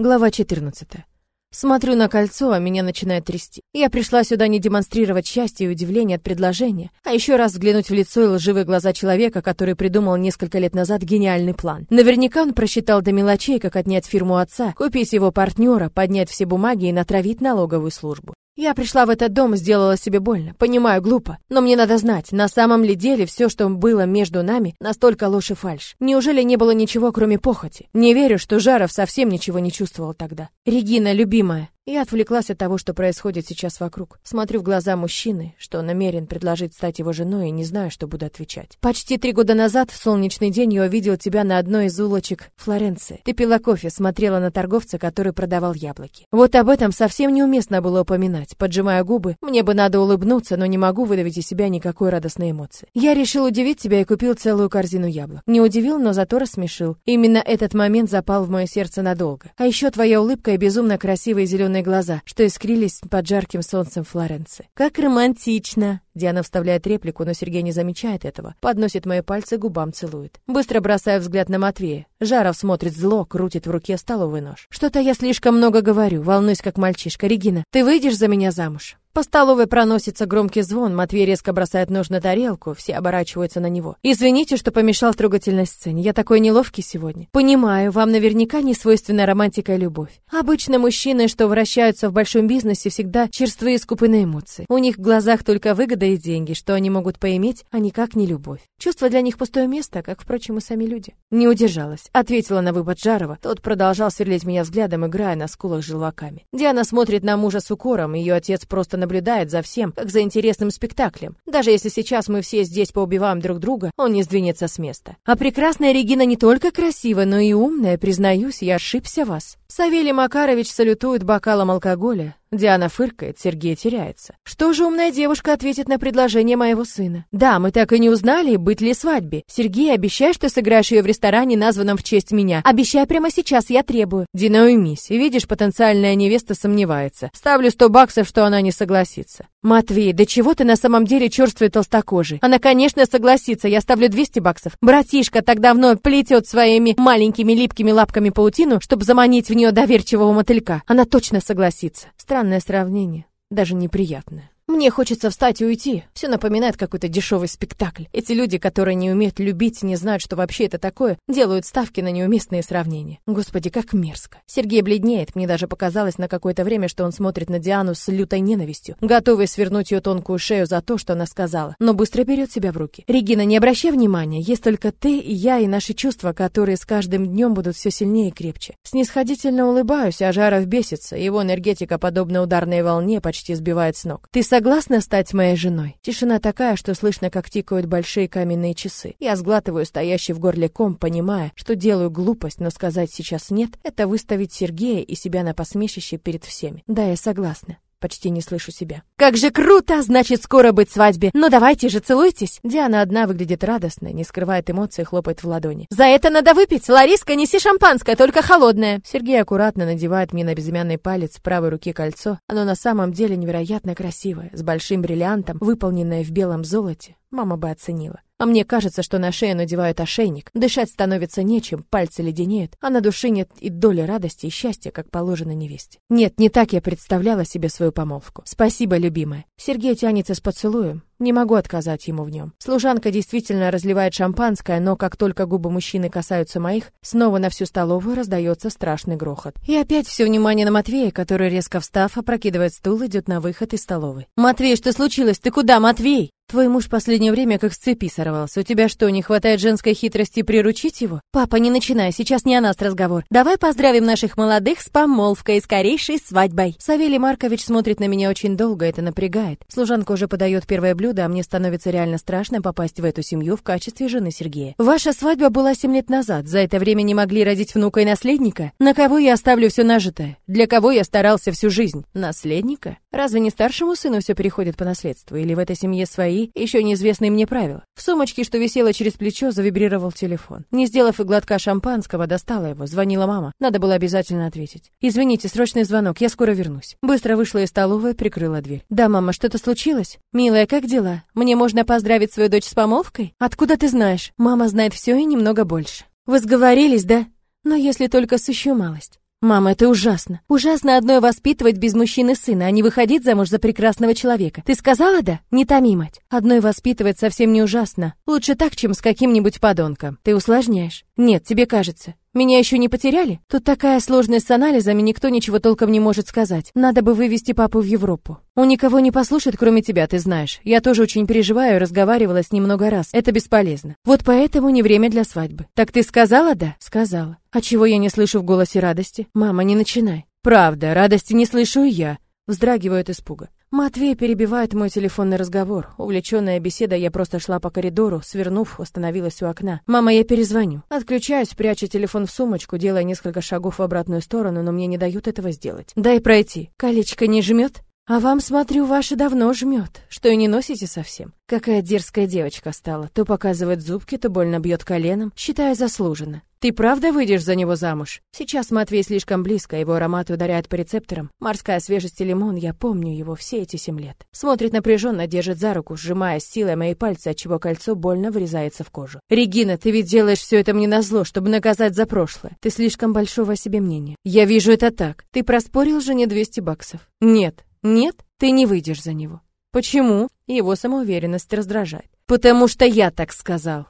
Глава 14. Смотрю на кольцо, а меня начинает трясти. Я пришла сюда не демонстрировать счастье и удивление от предложения, а еще раз взглянуть в лицо и лживые глаза человека, который придумал несколько лет назад гениальный план. Наверняка он просчитал до мелочей, как отнять фирму отца, купить его партнера, поднять все бумаги и натравить налоговую службу. Я пришла в этот дом, сделала себе больно. Понимаю, глупо. Но мне надо знать, на самом ли деле все, что было между нами, настолько ложь и фальшь. Неужели не было ничего, кроме похоти? Не верю, что Жаров совсем ничего не чувствовал тогда. Регина, любимая, я отвлеклась от того, что происходит сейчас вокруг. Смотрю в глаза мужчины, что намерен предложить стать его женой, и не знаю, что буду отвечать. Почти три года назад, в солнечный день, я увидел тебя на одной из улочек Флоренции. Ты пила кофе, смотрела на торговца, который продавал яблоки. Вот об этом совсем неуместно было упоминать. Поджимая губы, мне бы надо улыбнуться, но не могу выдавить из себя никакой радостной эмоции. Я решил удивить тебя и купил целую корзину яблок. Не удивил, но зато рассмешил. Именно этот момент запал в мое сердце надолго. А еще твоя улыбка и безумно красивые зеленые зеленые глаза, что искрились под жарким солнцем Флоренции. «Как романтично!» Диана вставляет реплику, но Сергей не замечает этого. Подносит мои пальцы, губам целует. Быстро бросаю взгляд на Матвея. Жаров смотрит зло, крутит в руке столовый нож. Что-то я слишком много говорю, волнуюсь как мальчишка. Регина, ты выйдешь за меня замуж? По столовой проносится громкий звон, Матвей резко бросает нож на тарелку, все оборачиваются на него. «Извините, что помешал трогательной сцене, я такой неловкий сегодня. Понимаю, вам наверняка не свойственна романтика и любовь. Обычно мужчины, что вращаются в большом бизнесе, всегда черствые и скупы на эмоции. У них в глазах только выгода и деньги, что они могут поиметь, а никак не любовь. Чувство для них пустое место, как, впрочем, и сами люди». Не удержалась, ответила на выпад Жарова. Тот продолжал сверлить меня взглядом, играя на скулах желваками. Диана смотрит на мужа с укором, ее отец просто на наблюдает за всем, как за интересным спектаклем. Даже если сейчас мы все здесь поубиваем друг друга, он не сдвинется с места. А прекрасная Регина не только красива, но и умная, признаюсь, я ошибся вас. Савелий Макарович салютует бокалом алкоголя, Диана фыркает, Сергей теряется. Что же умная девушка ответит на предложение моего сына? Да, мы так и не узнали, быть ли свадьбе. Сергей, обещай, что сыграешь ее в ресторане, названном в честь меня. Обещай прямо сейчас, я требую. Дина, уймись. Видишь, потенциальная невеста сомневается. Ставлю сто баксов, что она не согласится. Матвей, да чего ты на самом деле черствый толстокожий? Она, конечно, согласится, я ставлю 200 баксов. Братишка так давно плетет своими маленькими липкими лапками паутину, чтобы заманить в нее доверчивого мотылька. Она точно согласится. Странное сравнение, даже неприятное. Мне хочется встать и уйти. Все напоминает какой-то дешевый спектакль. Эти люди, которые не умеют любить, не знают, что вообще это такое, делают ставки на неуместные сравнения. Господи, как мерзко. Сергей бледнеет. Мне даже показалось на какое-то время, что он смотрит на Диану с лютой ненавистью, готовый свернуть ее тонкую шею за то, что она сказала, но быстро берет себя в руки. Регина, не обращай внимания, есть только ты и я и наши чувства, которые с каждым днем будут все сильнее и крепче. Снисходительно улыбаюсь, а Жаров бесится. Его энергетика, подобно ударной волне, почти сбивает с ног. Ты согласна стать моей женой? Тишина такая, что слышно, как тикают большие каменные часы. Я сглатываю стоящий в горле ком, понимая, что делаю глупость, но сказать сейчас нет — это выставить Сергея и себя на посмешище перед всеми. Да, я согласна. Почти не слышу себя. «Как же круто! Значит, скоро быть свадьбе! Ну давайте же, целуйтесь!» Диана одна выглядит радостной, не скрывает эмоций, хлопает в ладони. «За это надо выпить! Лариска, неси шампанское, только холодное!» Сергей аккуратно надевает мне на безымянный палец правой руки кольцо. Оно на самом деле невероятно красивое, с большим бриллиантом, выполненное в белом золоте. Мама бы оценила. А мне кажется, что на шею надевают ошейник. Дышать становится нечем, пальцы леденеют, а на душе нет и доли радости и счастья, как положено невесте. Нет, не так я представляла себе свою помолвку. Спасибо, любимая. Сергей тянется с поцелуем. Не могу отказать ему в нем. Служанка действительно разливает шампанское, но как только губы мужчины касаются моих, снова на всю столовую раздается страшный грохот. И опять все внимание на Матвея, который, резко встав, опрокидывает стул, идет на выход из столовой. «Матвей, что случилось? Ты куда, Матвей?» Твой муж последнее время как с цепи сорвался. У тебя что, не хватает женской хитрости приручить его? Папа, не начинай, сейчас не о нас разговор. Давай поздравим наших молодых с помолвкой и скорейшей свадьбой. Савелий Маркович смотрит на меня очень долго, это напрягает. Служанка уже подает первое блюдо, а мне становится реально страшно попасть в эту семью в качестве жены Сергея. Ваша свадьба была семь лет назад. За это время не могли родить внука и наследника? На кого я оставлю все нажитое? Для кого я старался всю жизнь? Наследника? Разве не старшему сыну все переходит по наследству? Или в этой семье свои свои, еще неизвестные мне правила. В сумочке, что висело через плечо, завибрировал телефон. Не сделав и глотка шампанского, достала его. Звонила мама. Надо было обязательно ответить. «Извините, срочный звонок, я скоро вернусь». Быстро вышла из столовой, прикрыла дверь. «Да, мама, что-то случилось?» «Милая, как дела? Мне можно поздравить свою дочь с помолвкой?» «Откуда ты знаешь?» «Мама знает все и немного больше». «Вы сговорились, да?» «Но если только сущую малость». Мама, это ужасно. Ужасно одной воспитывать без мужчины сына, а не выходить замуж за прекрасного человека. Ты сказала да? Не томи, мать. Одной воспитывать совсем не ужасно. Лучше так, чем с каким-нибудь подонком. Ты усложняешь. Нет, тебе кажется. Меня еще не потеряли? Тут такая сложность с анализами, никто ничего толком не может сказать. Надо бы вывести папу в Европу. Он никого не послушает, кроме тебя, ты знаешь. Я тоже очень переживаю, разговаривала с ним много раз. Это бесполезно. Вот поэтому не время для свадьбы. Так ты сказала да? Сказала. А чего я не слышу в голосе радости? Мама, не начинай. Правда, радости не слышу и я. Вздрагиваю от испуга. Матвей перебивает мой телефонный разговор. Увлеченная беседа, я просто шла по коридору, свернув, остановилась у окна. «Мама, я перезвоню». Отключаюсь, прячу телефон в сумочку, делая несколько шагов в обратную сторону, но мне не дают этого сделать. «Дай пройти». Колечко не жмет? А вам, смотрю, ваше давно жмет, что и не носите совсем. Какая дерзкая девочка стала. То показывает зубки, то больно бьет коленом, считая заслуженно. Ты правда выйдешь за него замуж? Сейчас Матвей слишком близко, его аромат ударяет по рецепторам. Морская свежесть и лимон, я помню его все эти семь лет. Смотрит напряженно, держит за руку, сжимая силой мои пальцы, отчего кольцо больно врезается в кожу. Регина, ты ведь делаешь все это мне назло, чтобы наказать за прошлое. Ты слишком большого о себе мнения. Я вижу это так. Ты проспорил жене 200 баксов. Нет, нет, ты не выйдешь за него. Почему? Его самоуверенность раздражает. Потому что я так сказал.